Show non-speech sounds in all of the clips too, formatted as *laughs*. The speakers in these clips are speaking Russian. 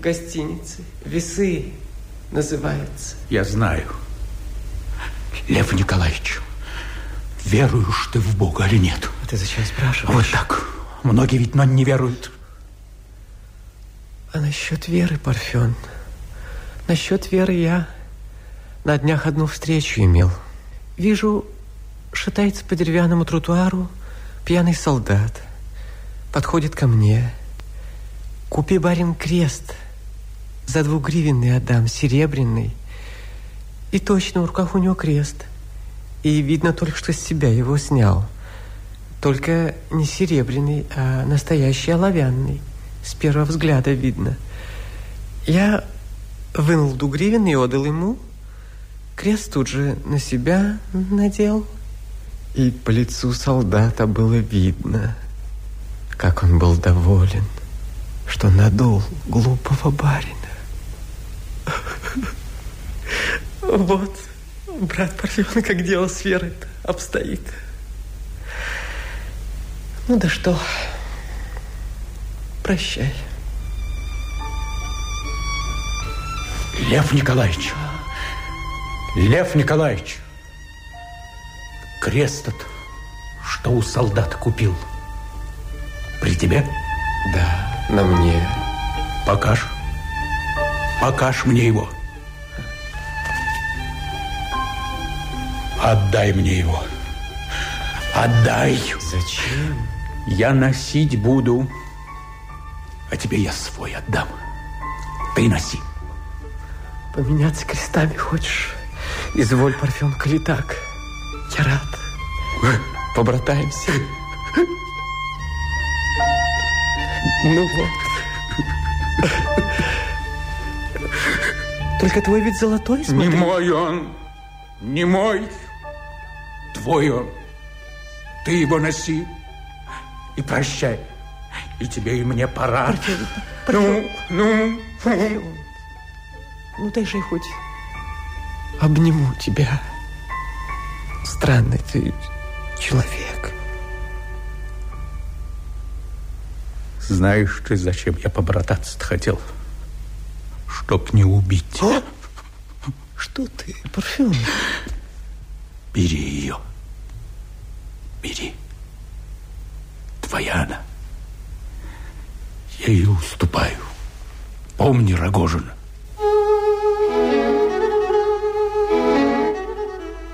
гостинице. Весы называется. Я знаю. Лев Николаевич, веруешь ты в Бога или нет? А ты зачем спрашиваешь? Вот так. Многие ведь но не веруют. А насчет веры, Парфен, насчет веры я на днях одну встречу имел. Вижу, шатается по деревянному тротуару пьяный солдат. Подходит ко мне. Купи, барин, крест. За двугривенный отдам, серебряный. И точно в руках у него крест. И видно только, что с себя его снял. Только не серебряный, а настоящий оловянный. С первого взгляда видно. Я вынул двугривен и отдал ему. Крест тут же на себя надел. И по лицу солдата было видно, как он был доволен, что надул глупого барина. Вот, брат Парфен, как дело с верой обстоит. Ну да что, прощай. Лев Николаевич, Лев Николаевич, крест этот, что у солдата купил, при тебе? Да, на мне. Покаж. Покаж мне его. Отдай мне его. Отдай. Зачем? Я носить буду, а тебе я свой отдам. Ты носи. Поменяться крестами хочешь? Изволь, Парфен, коли так. Я рад. Побратаемся. Ну вот. Только твой ведь золотой, смотри. Не мой он, не мой. Твой он. Ты его носи и прощай. И тебе, и мне пора. Парфен, Парфен. Ну, ну. Парфен. Ну дай же хоть обниму тебя. Странный ты человек. Знаешь ты, зачем я побрататься-то хотел? Чтоб не убить. О! Что ты, Парфен? Бери ее. Бери. Твоя она. Я ее уступаю. Помни Рогожина.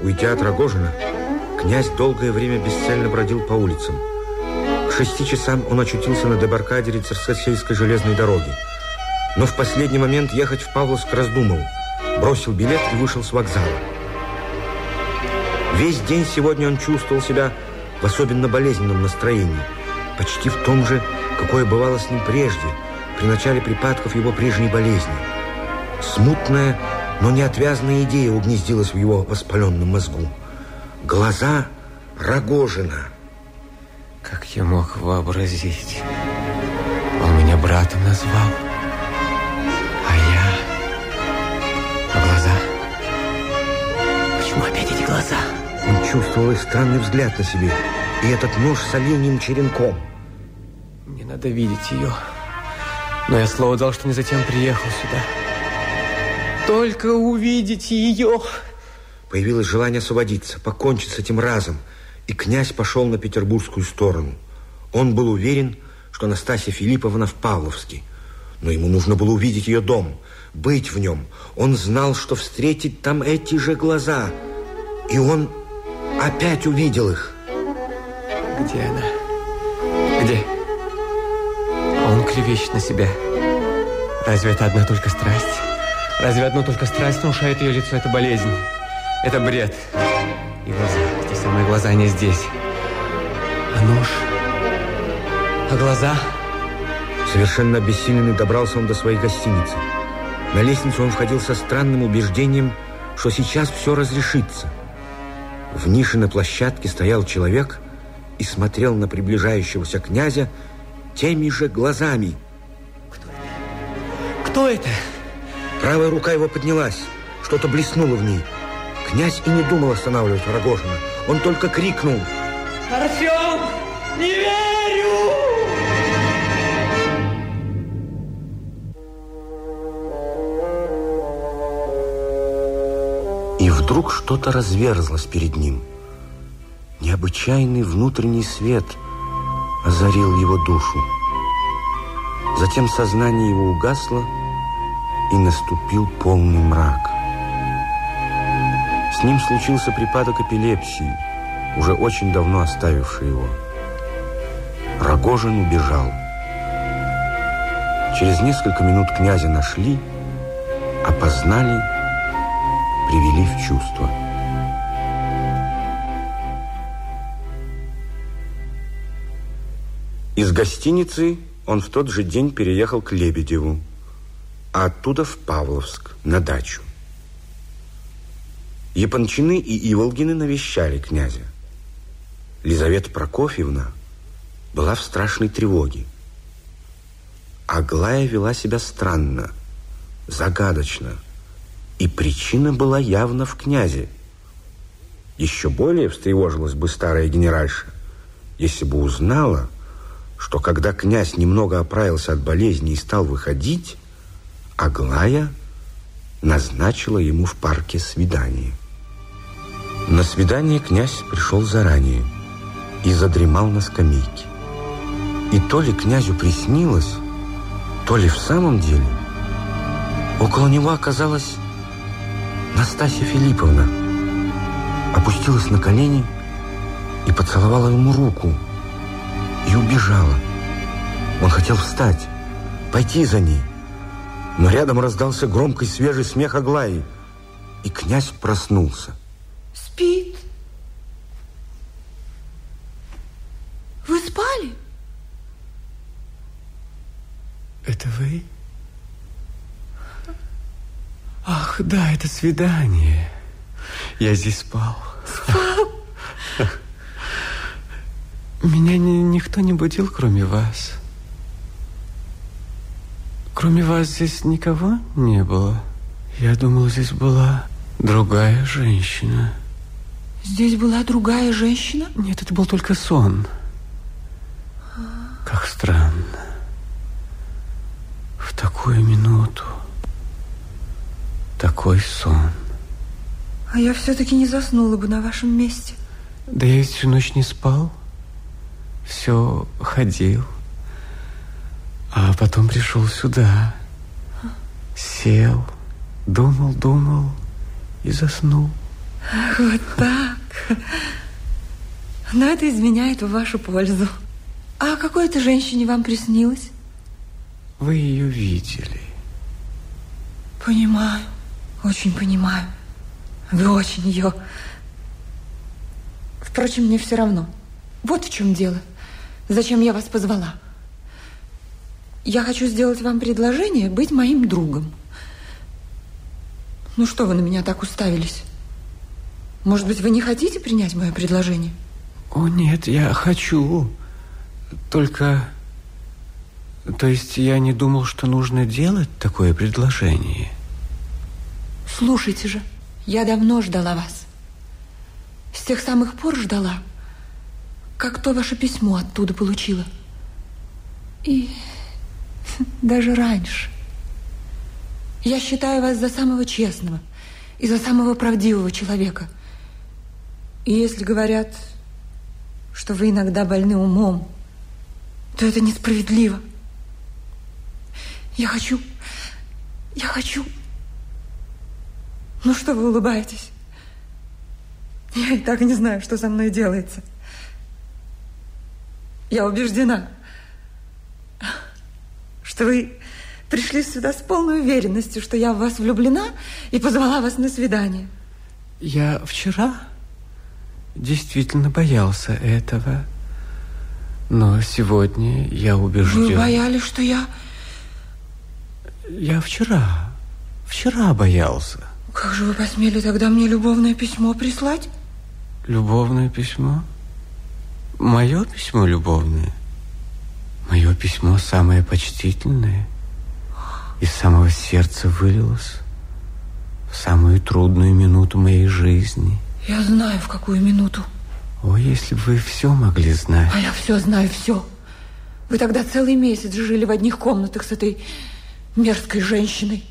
Уйдя от Рогожина, князь долгое время бесцельно бродил по улицам. К шести часам он очутился на дебаркадере Царскосельской железной дороги. Но в последний момент ехать в Павловск раздумал. Бросил билет и вышел с вокзала. Весь день сегодня он чувствовал себя в особенно болезненном настроении. Почти в том же, какое бывало с ним прежде, при начале припадков его прежней болезни. Смутная, но неотвязная идея угнездилась в его воспаленном мозгу. Глаза Рогожина. Как я мог вообразить? Он меня братом назвал. А я... А глаза? Почему опять эти глаза? Он чувствовал их странный взгляд на себе. И этот нож с оленьим черенком. Мне надо видеть ее. Но я слово дал, что не затем приехал сюда. Только увидеть ее. Появилось желание освободиться, покончить с этим разом. И князь пошел на петербургскую сторону. Он был уверен, что Анастасия Филипповна в Павловске. Но ему нужно было увидеть ее дом, быть в нем. Он знал, что встретит там эти же глаза. И он опять увидел их. Где она? Где? Он клевещет на себя. Разве это одна только страсть? Разве одно только страсть внушает ее лицо? Это болезнь. Это бред. И глаза. Эти самые глаза, они здесь. А нож? А глаза? Совершенно обессиленный добрался он до своей гостиницы. На лестницу он входил со странным убеждением, что сейчас все разрешится. В нише на площадке стоял человек и смотрел на приближающегося князя теми же глазами. Кто это? Правая рука его поднялась, что-то блеснуло в ней. Князь и не думал останавливать Рогожина. Он только крикнул. Парфен! Не верю! Вдруг что-то разверзлось перед ним. Необычайный внутренний свет озарил его душу. Затем сознание его угасло, и наступил полный мрак. С ним случился припадок эпилепсии, уже очень давно оставивший его. Рогожин убежал. Через несколько минут князя нашли, опознали, привели в чувство. Из гостиницы он в тот же день переехал к Лебедеву, а оттуда в Павловск, на дачу. Япончины и Иволгины навещали князя. Лизавета Прокофьевна была в страшной тревоге. Аглая вела себя странно, загадочно, и причина была явно в князе. Еще более встревожилась бы старая генеральша, если бы узнала, что когда князь немного оправился от болезни и стал выходить, Аглая назначила ему в парке свидание. На свидание князь пришел заранее и задремал на скамейке. И то ли князю приснилось, то ли в самом деле около него оказалась Настасья Филипповна. Опустилась на колени и поцеловала ему руку и убежала. Он хотел встать, пойти за ней, но рядом раздался громкий свежий смех Аглаи, и князь проснулся. Спит. Вы спали? Это вы? Да, это свидание. Я здесь спал. Спал? Меня ни, никто не будил, кроме вас. Кроме вас здесь никого не было. Я думал, здесь была другая женщина. Здесь была другая женщина? Нет, это был только сон. Как странно. В такую минуту такой сон. А я все-таки не заснула бы на вашем месте. Да я ведь всю ночь не спал. Все ходил. А потом пришел сюда. Сел, думал, думал и заснул. Ах, вот так. Но это изменяет в вашу пользу. А какой-то женщине вам приснилось? Вы ее видели. Понимаю, очень понимаю. Вы очень ее... Впрочем, мне все равно. Вот в чем дело. Зачем я вас позвала? Я хочу сделать вам предложение быть моим другом. Ну что вы на меня так уставились? Может быть, вы не хотите принять мое предложение? О, нет, я хочу. Только... То есть я не думал, что нужно делать такое предложение. Слушайте же, я давно ждала вас. С тех самых пор ждала, как то ваше письмо оттуда получила. И *laughs* даже раньше. Я считаю вас за самого честного и за самого правдивого человека. И если говорят, что вы иногда больны умом, то это несправедливо. Я хочу, я хочу. Ну что вы улыбаетесь? Я и так не знаю, что со мной делается. Я убеждена, что вы пришли сюда с полной уверенностью, что я в вас влюблена и позвала вас на свидание. Я вчера действительно боялся этого. Но сегодня я убежден... Вы боялись, что я... Я вчера, вчера боялся. Как же вы посмели тогда мне любовное письмо прислать? Любовное письмо? Мое письмо любовное? Мое письмо самое почтительное. Из самого сердца вылилось в самую трудную минуту моей жизни. Я знаю, в какую минуту. О, если бы вы все могли знать. А я все знаю, все. Вы тогда целый месяц жили в одних комнатах с этой мерзкой женщиной.